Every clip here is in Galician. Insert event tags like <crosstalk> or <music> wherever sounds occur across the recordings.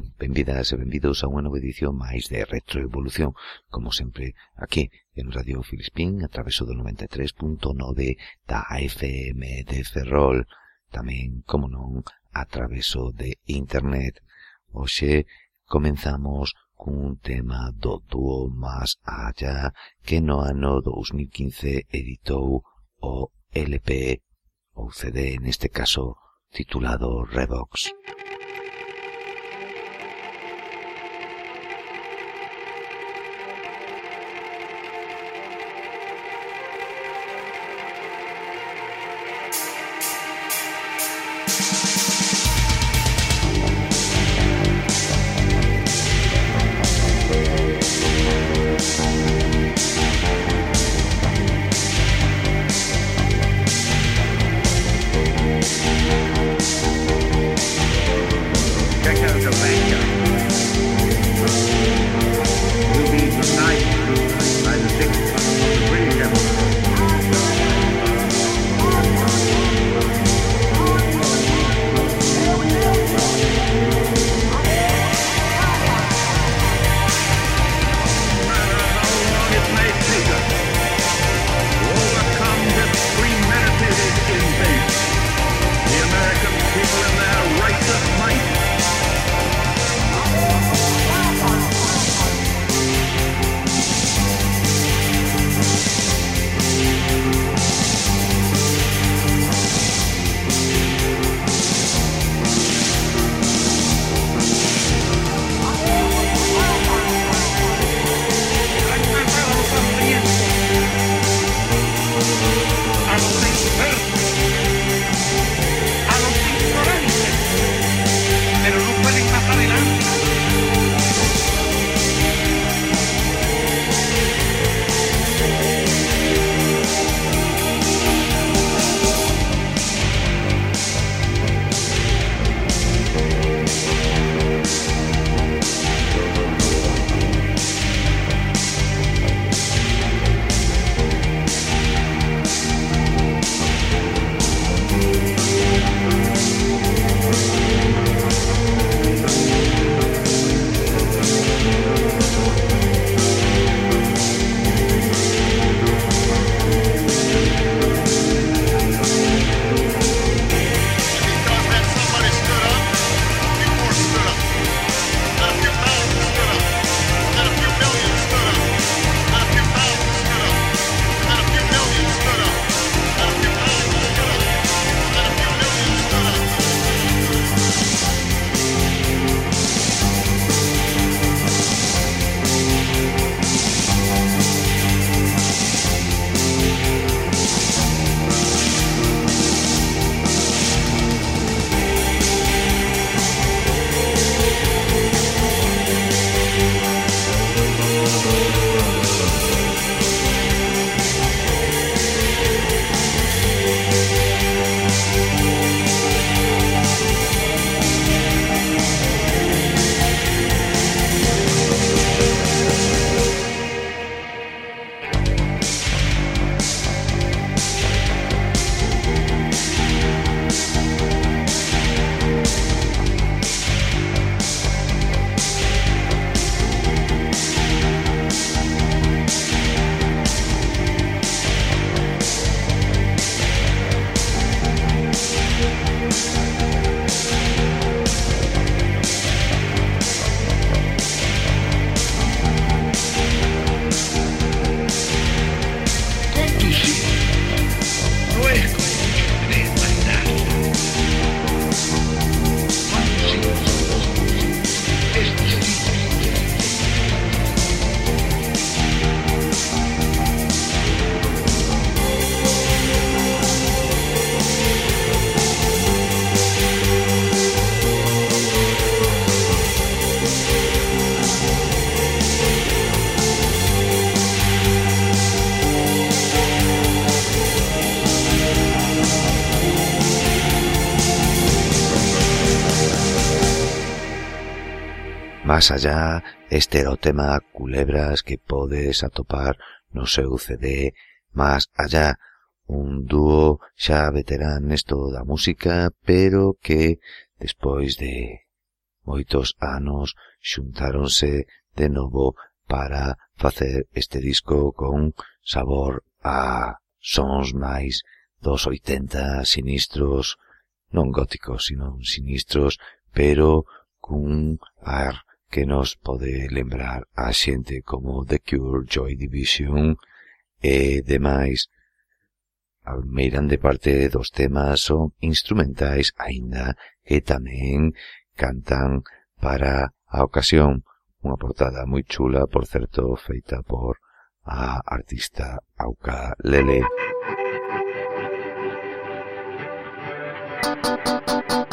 tal? Benvidas e benvidos a unha nova edición máis de Retroevolución, como sempre aquí en Radio Filispín, a traveso do 93.9 da FM de Ferrol, tamén, como non, a traveso de Internet. Oxe, comenzamos cun tema do dúo más allá que no ano 2015 editou o LP, ou CD neste caso, titulado Revox. Revox. Más allá, este era o tema Culebras que podes atopar no seu CD Más allá, un dúo xa veterán nesto da música, pero que, despois de moitos anos, xuntáronse de novo para facer este disco con sabor a sons máis dos 80 sinistros, non góticos, sino sinistros, pero cun ar que nos pode lembrar a xente como The Cure, Joy Division e demais. A meirande parte dos temas son instrumentais, aínda que tamén cantan para a ocasión. Unha portada moi chula, por certo, feita por a artista Auca Lele. Thank you.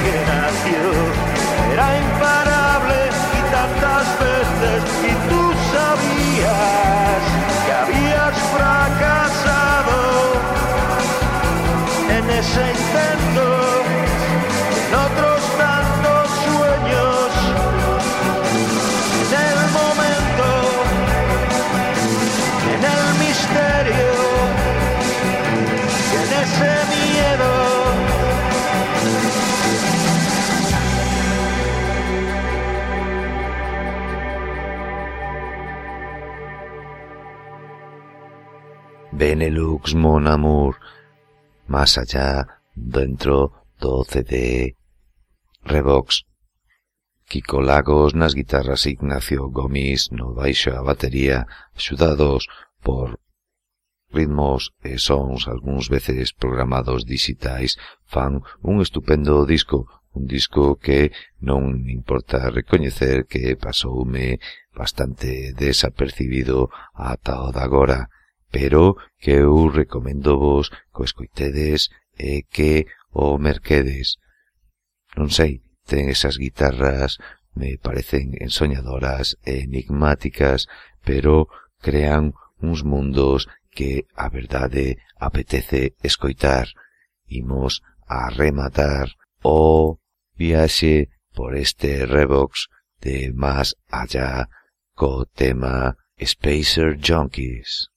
que nació era imparable y tantas veces y tú sabías que habías fracasado en ese intento Benelux Mon Amour, más allá, dentro do CD. Revox. Kiko Lagos nas guitarras Ignacio Gomis no baixo a batería, axudados por ritmos e sons algúns veces programados digitais fan un estupendo disco, un disco que non importa recoñecer que pasoume bastante desapercibido ata o de agora pero que eu recomendo vos que o escoitedes e que o merquedes. Non sei, ten esas guitarras, me parecen ensoñadoras e enigmáticas, pero crean uns mundos que a verdade apetece escoitar. Imos a rematar o viaxe por este Revox de más allá co tema Spacer Junkies.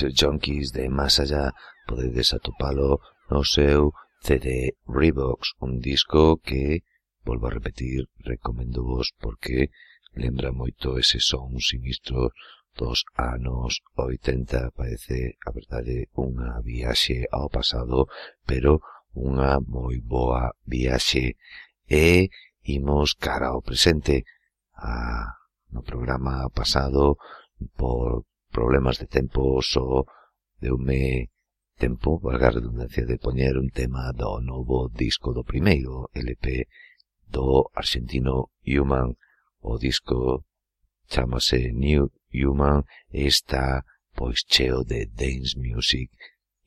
Pixel Junkies de Más Allá podedes atopalo no seu CD Rebox, un disco que, volvo a repetir, recomendo vos porque lembra moito ese son sinistro dos anos 80, parece, a verdade, unha viaxe ao pasado, pero unha moi boa viaxe e imos cara ao presente. A, no programa pasado por problemas de tempo só deume tempo, valga a redundancia, de poñer un tema do novo disco do primeiro LP do argentino Human. O disco chamase New Human e está pois cheo de dance music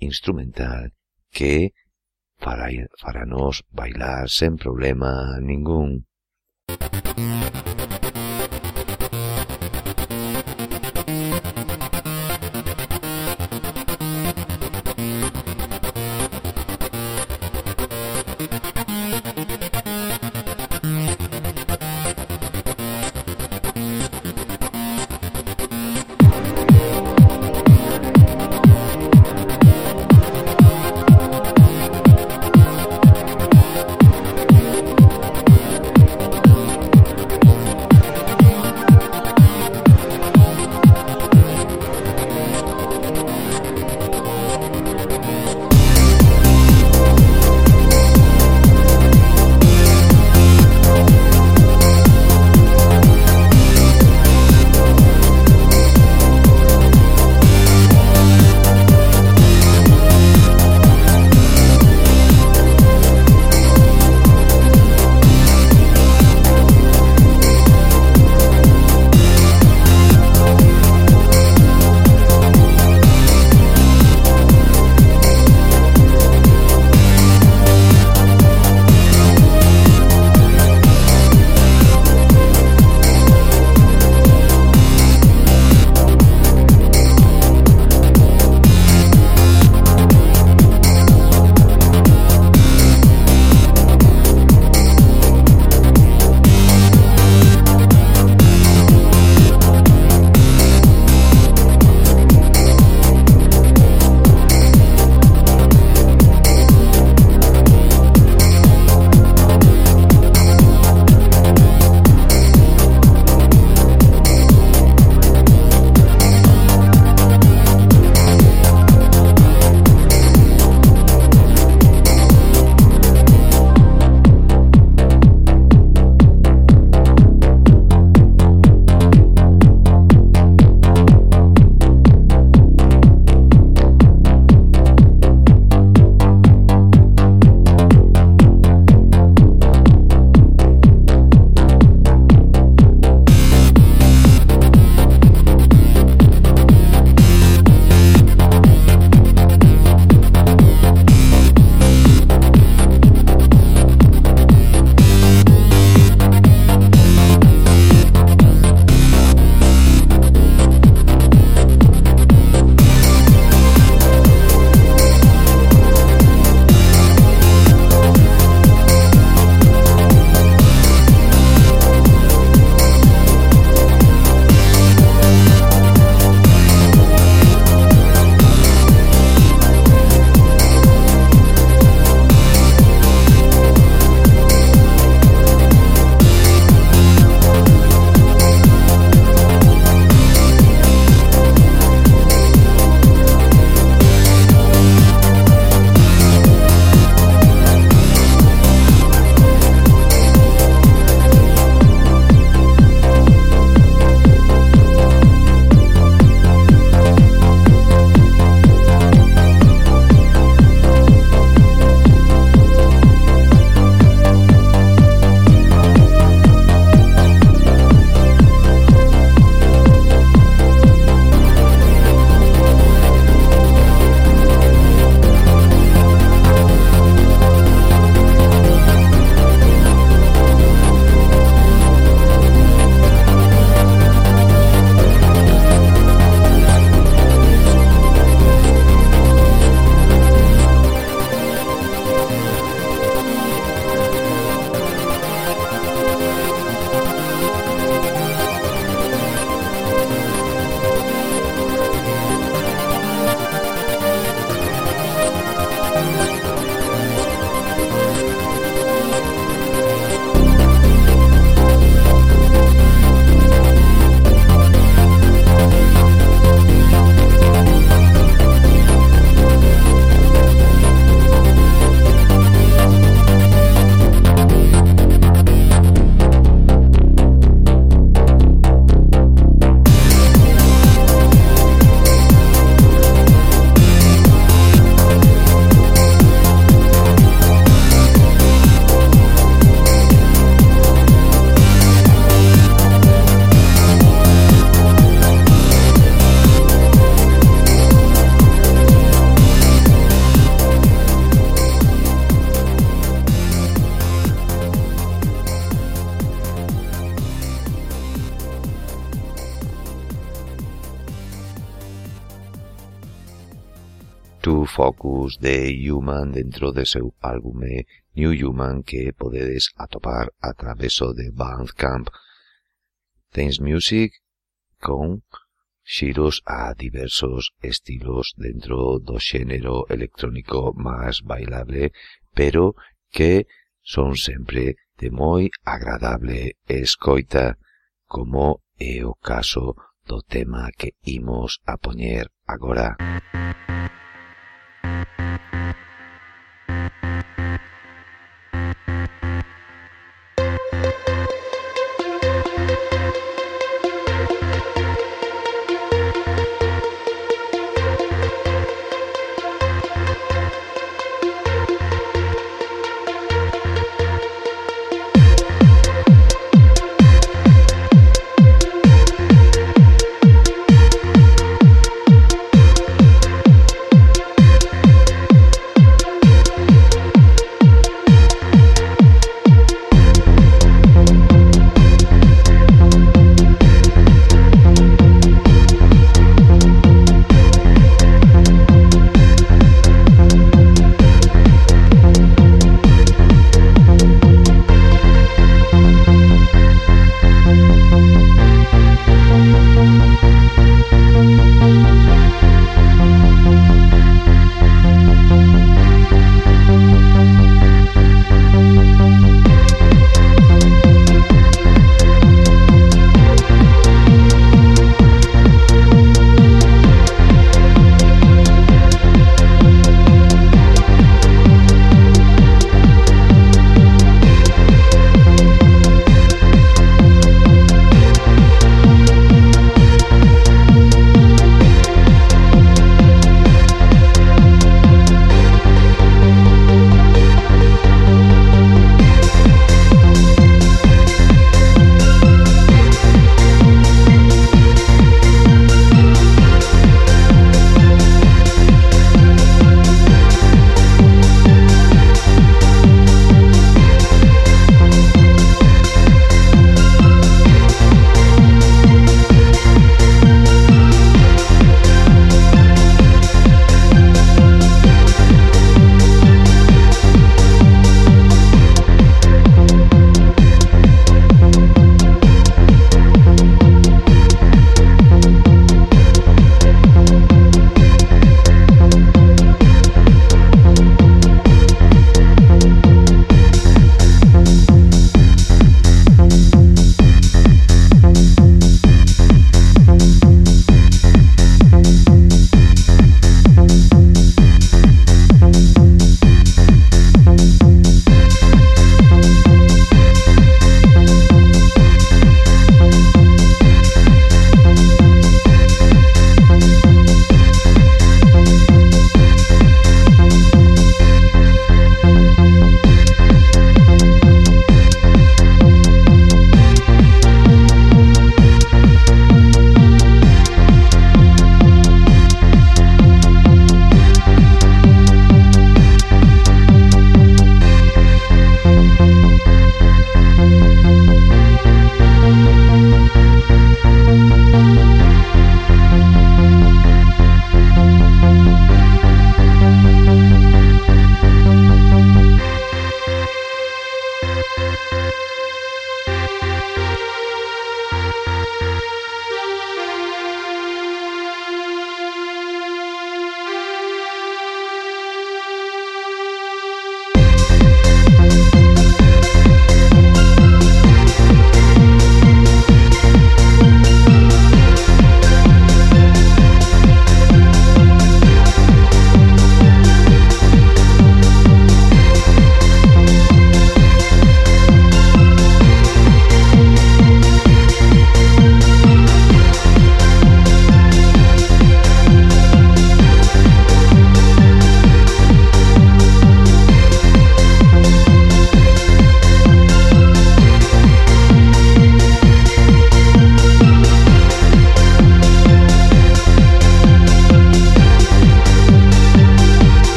instrumental que para, para nos bailar sen problema ningún. Música Thank you. estaban dentro de seu álbume New Human que podedes atopar a traveso de Bandcamp. Tens Music con xiros a diversos estilos dentro do xénero electrónico máis bailable, pero que son sempre de moi agradable escoita, como é o caso do tema que imos a poñer agora.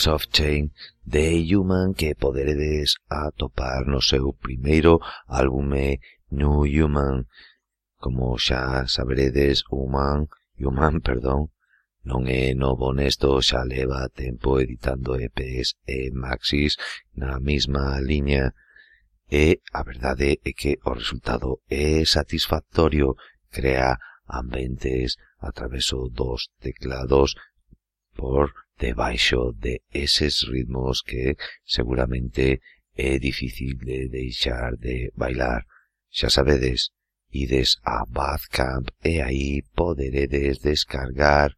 Agents of Change de Human que poderedes atopar no seu primeiro álbume New Human. Como xa saberedes, Human, Human, <laughs> perdón, non é novo nesto, xa leva tempo editando EPs e maxis na mesma liña e a verdade é que o resultado é satisfactorio, crea ambientes a traveso dos teclados por debaixo de eses ritmos que seguramente é difícil de deixar de bailar. Xa sabedes, ides a Badcamp e aí poderedes descargar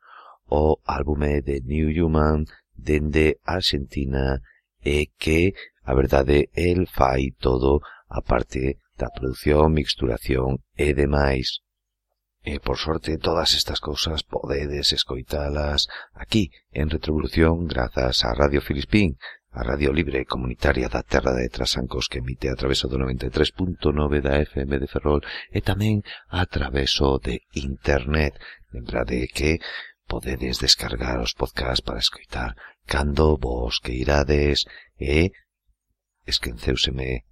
o álbume de New Human dende Argentina e que, a verdade, el fai todo a parte da produción, mixturación e demais. E, por sorte, todas estas cousas podedes escoitalas aquí, en Retrovolución, grazas a Radio Filispín, a Radio Libre Comunitaria da Terra de Trasancos que emite a traveso do 93.9 da FM de Ferrol e tamén a traveso de Internet. Lembrade que podedes descargar os podcasts para escoitar cando vos que irades e esquenceuseme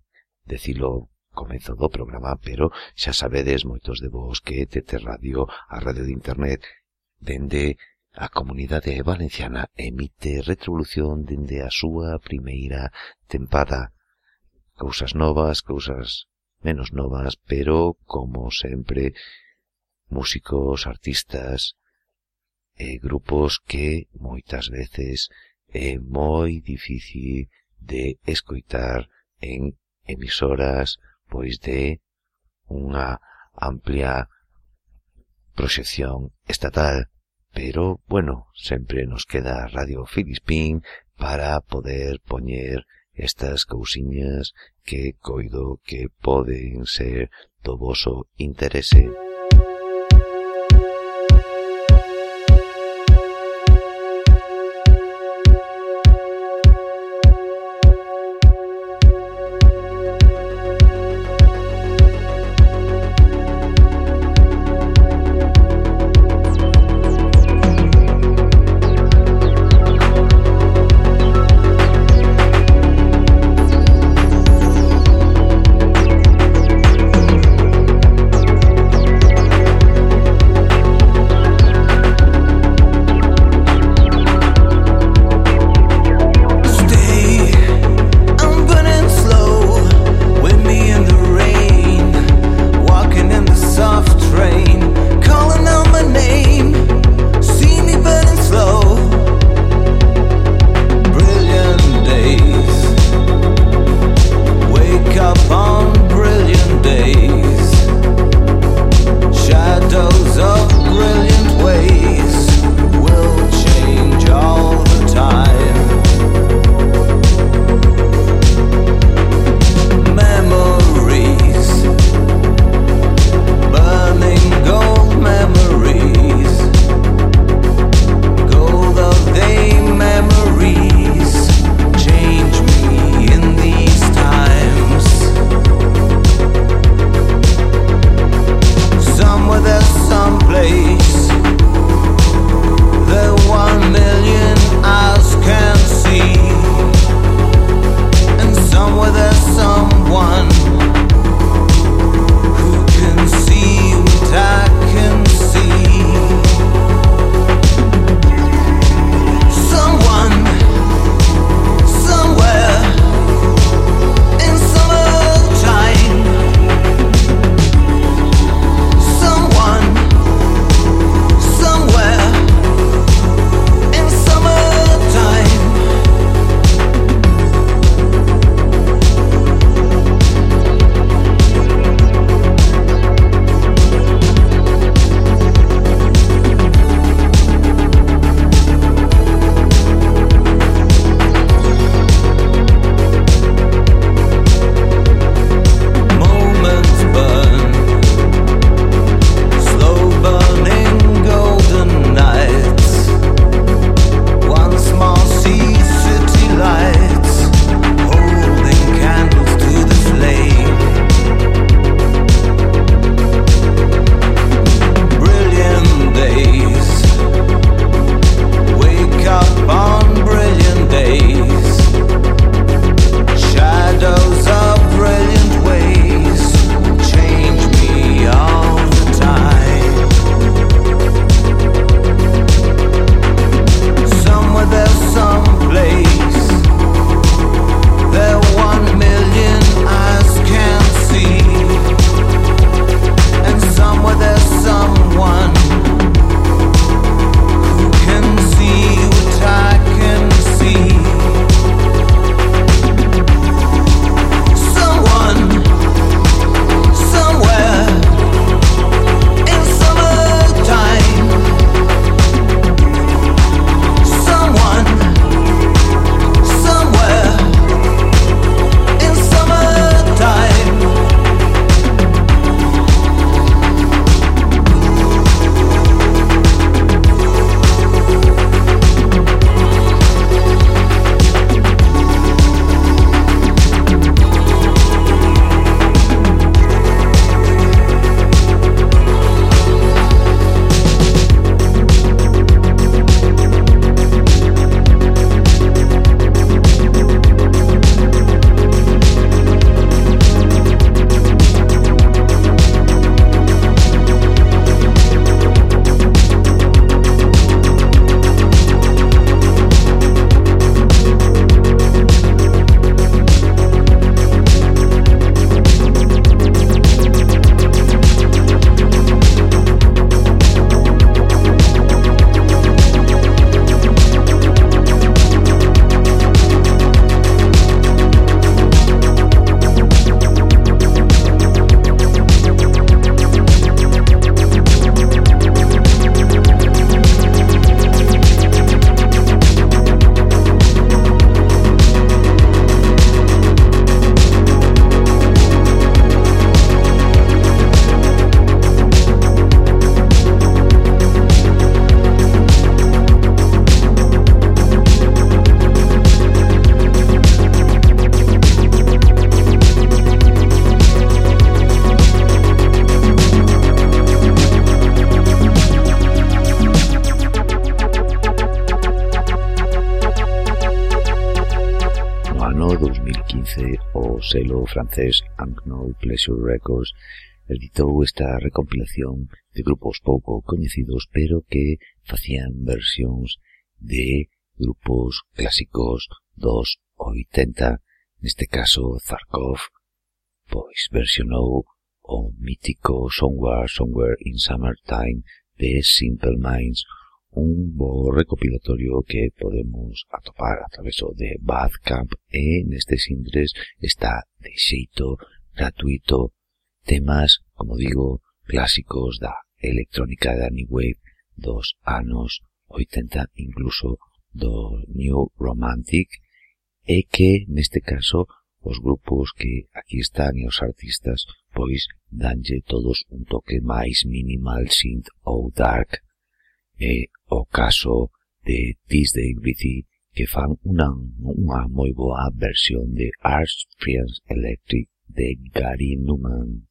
decilo comezo do programa, pero xa sabedes moitos de vos que TT Radio, a radio de internet, dende a comunidade valenciana emite retrovolución dende a súa primeira tempada. Cousas novas, cousas menos novas, pero, como sempre, músicos, artistas e grupos que moitas veces é moi difícil de escoitar en emisoras pois de unha amplia proxección estatal. Pero, bueno, sempre nos queda Radio Filispín para poder poñer estas cousiñas que coido que poden ser do voso interese. o selo francés Unknown Pleasure Records editou esta recompilación de grupos pouco coñecidos pero que facían versións de grupos clásicos dos 80, neste caso Zarkov, pois versionou o mítico Somewhere, Somewhere in Summertime de Simple Minds, un bo recopilatorio que podemos atopar a través de Badcamp. E nestes indres está de xeito gratuito. Temas, como digo, clásicos da electrónica da New Wave dos anos 80 incluso do New Romantic e que neste caso os grupos que aquí están e os artistas pois danlle todos un toque máis minimal synth ou dark é o caso de Tis Davidson que fan unha, unha moi boa versión de Arch Friends Electric de Gary Newman.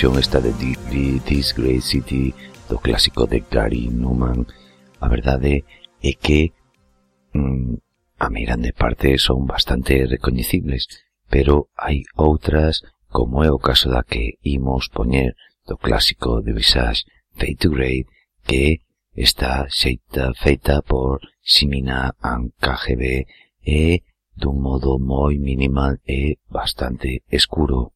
versión esta de This Great City do clásico de Gary Newman a verdade é que mm, a meirande parte son bastante recoñecibles pero hai outras como é o caso da que imos poñer do clásico de Visage Fade to Grey que está xeita feita por Simina and KGB e dun modo moi minimal e bastante escuro.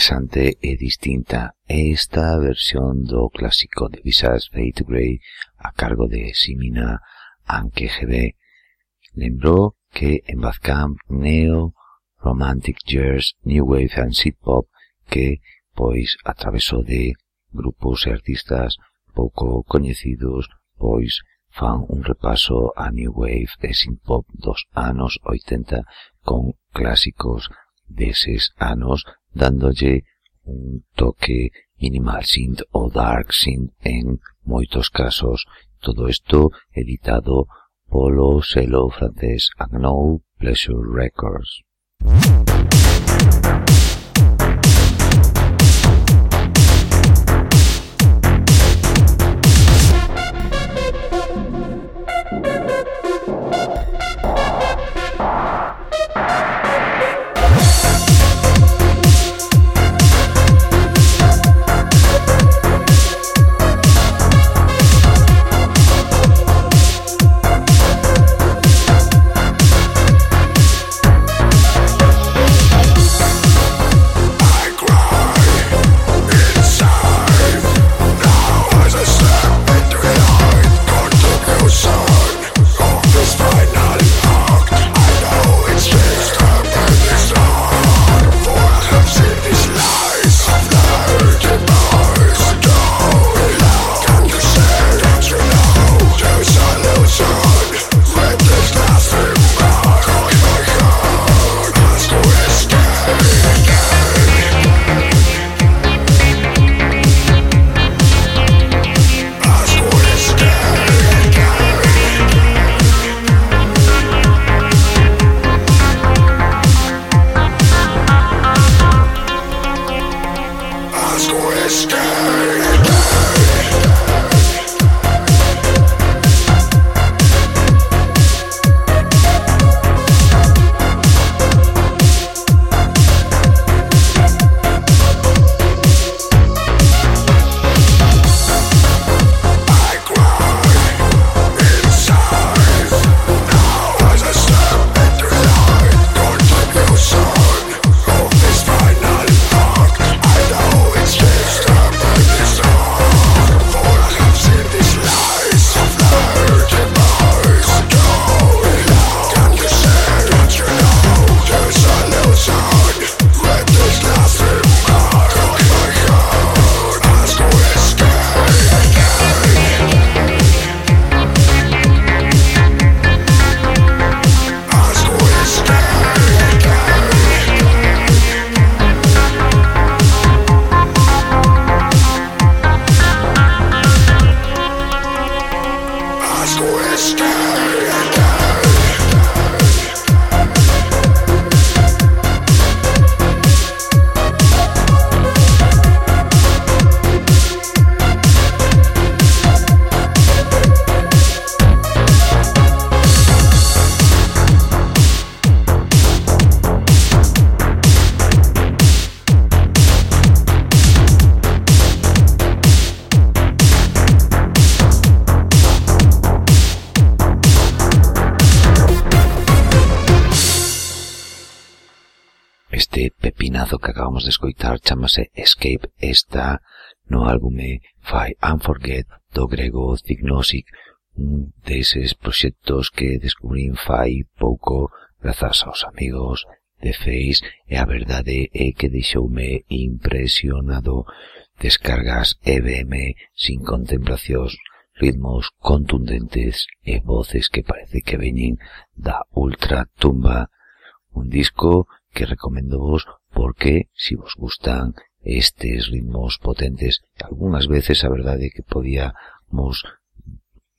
interesante e distinta é esta versión do clásico de Visage Fate Grey a cargo de Simina Ankegebe. Lembrou que en Bandcamp Neo Romantic Years, New Wave and Synthpop que, pois, atravesou de grupos e artistas pouco coñecidos, pois, fan un repaso a New Wave e Synthpop dos anos 80 con clásicos deses anos dándolle un toque minimal synth ou dark synth en moitos casos. Todo isto editado polo selo francés Agnou Pleasure Records. temazo que acabamos de escoitar chamase Escape está no álbume Fire and Forget do grego Zignosic, un deses proxectos que descubrín fai pouco grazas aos amigos de Face e a verdade é que deixoume impresionado descargas EBM sin contemplacións ritmos contundentes e voces que parece que veñen da ultra tumba un disco que recomendo vos porque si vos gustan estes ritmos potentes, algunhas veces a verdade é que podíamos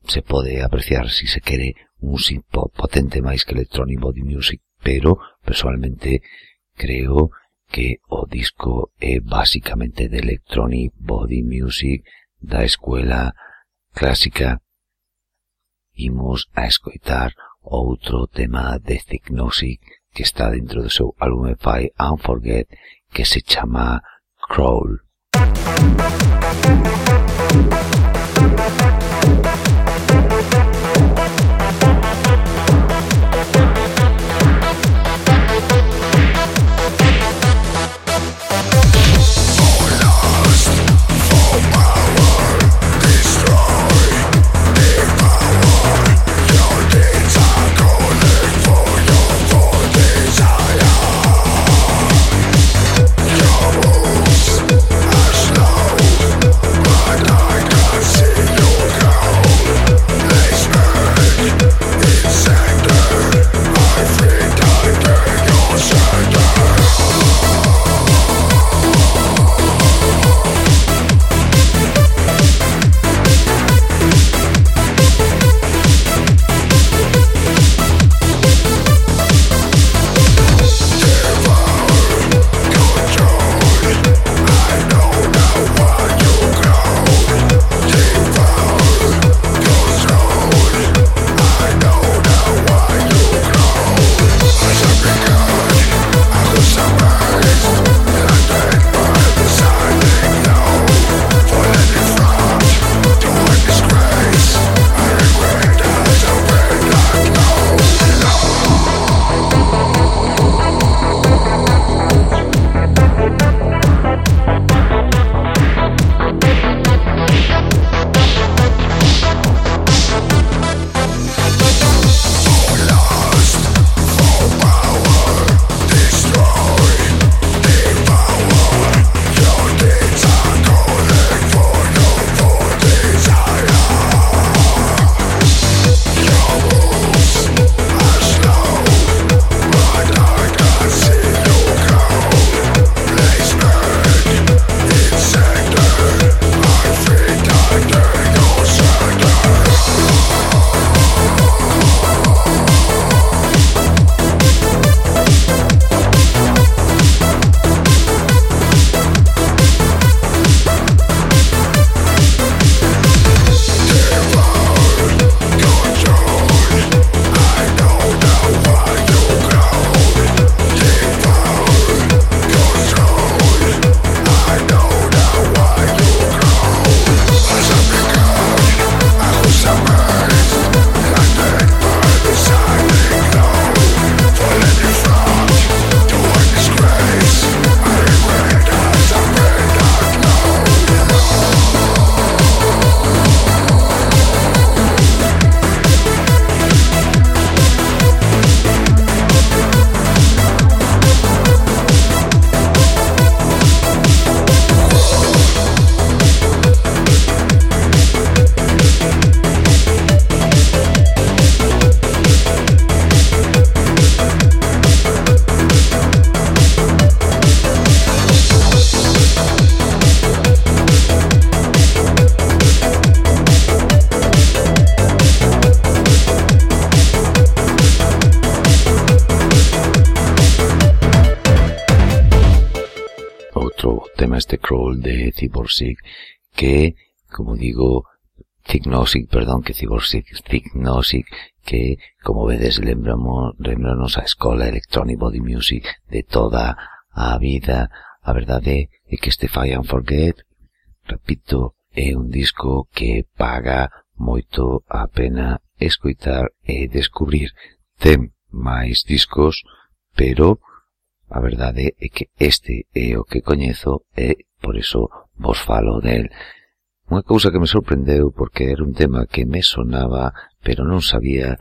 se pode apreciar si se quere un simpo potente máis que electrónico de music, pero personalmente creo que o disco é basicamente de electronic body music da escuela clásica. Imos a escoitar outro tema de Thick que está dentro do seu álbum If Unforget que se chama Crawl. CyborSig, que como digo, Cignosic, perdón, que CyborSig, Cignosic, que, como vedes, lembramos, lembramos a Escola Electronic Body Music de toda a vida. A verdade é que este Fire and Forget, repito, é un disco que paga moito a pena escoitar e descubrir. Ten máis discos, pero a verdade é que este é o que coñezo e por iso vos falo del. Unha cousa que me sorprendeu porque era un tema que me sonaba, pero non sabía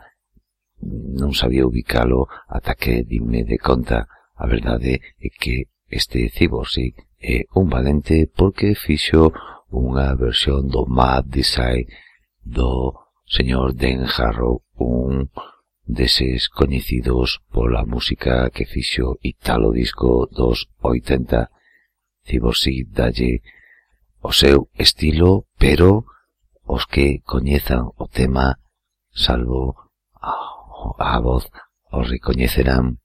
non sabía ubicalo ata que dime de conta. A verdade é que este Ciborsi é un valente porque fixo unha versión do Mad Design do señor Den Harrow, un deses coñecidos pola música que fixo Italo Disco dos 80. Ciborsi dalle o seu estilo, pero os que coñezan o tema, salvo a, a voz, os recoñecerán.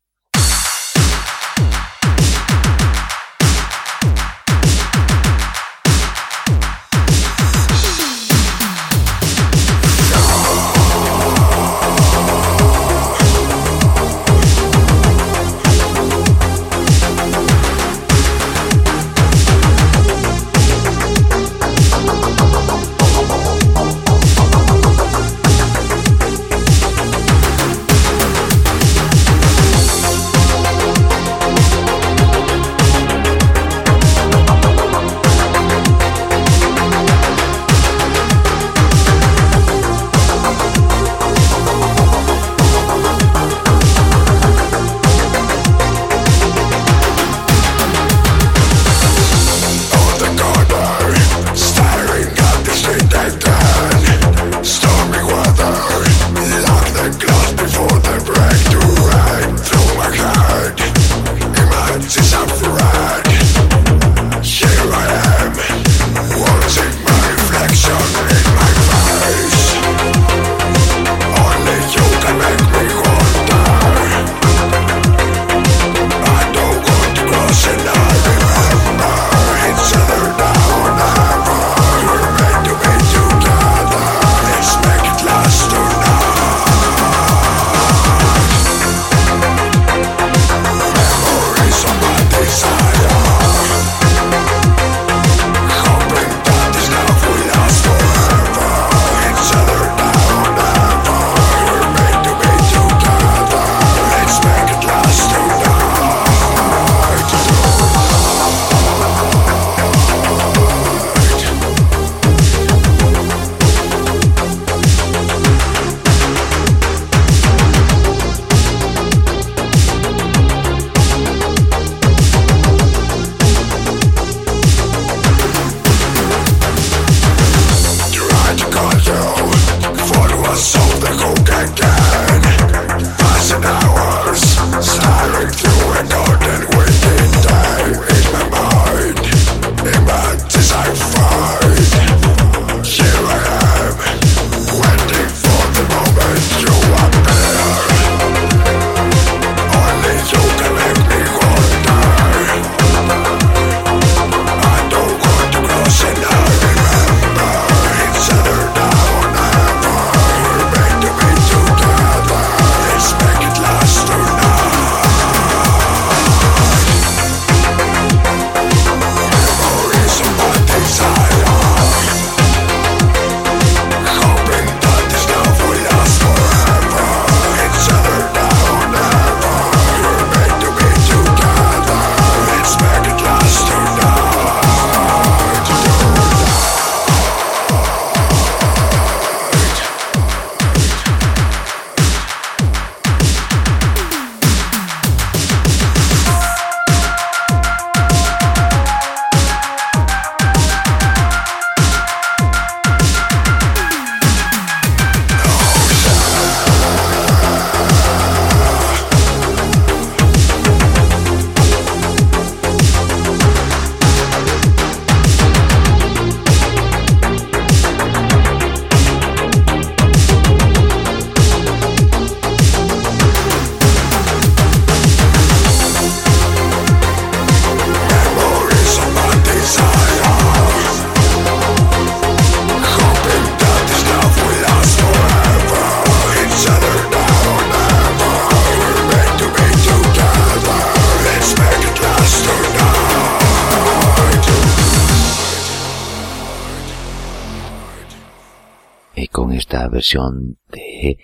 Versión de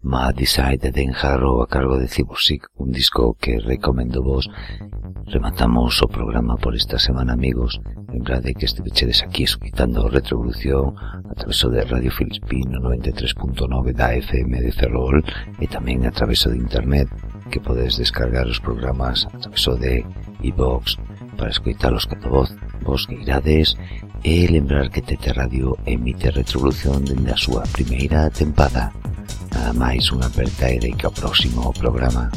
Mad Decide de Den a cargo de Cibosic, un disco que recomendo vos. Rematamos o programa por esta semana, amigos. Lembrade que estivechedes aquí escuitando Retrovolución a través de Radio Filispino 93.9 da FM de Ferrol e tamén a través de Internet que podes descargar os programas a través de iVox para escoitalos cada voz vos que irades e lembrar que Tete Radio emite retrovolución dende a súa primeira tempada. Nada máis unha aperta e de que ao próximo programa.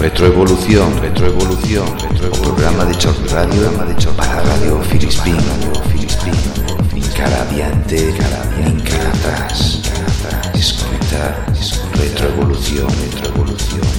Retroevolución, retroevolución, retroevolución. Programa de Choc Radio, programa de Choc para Radio Filispín, Radio Filispín. Cara adiante, cara adiante atrás, desconectar, retroevolución, retroevolución.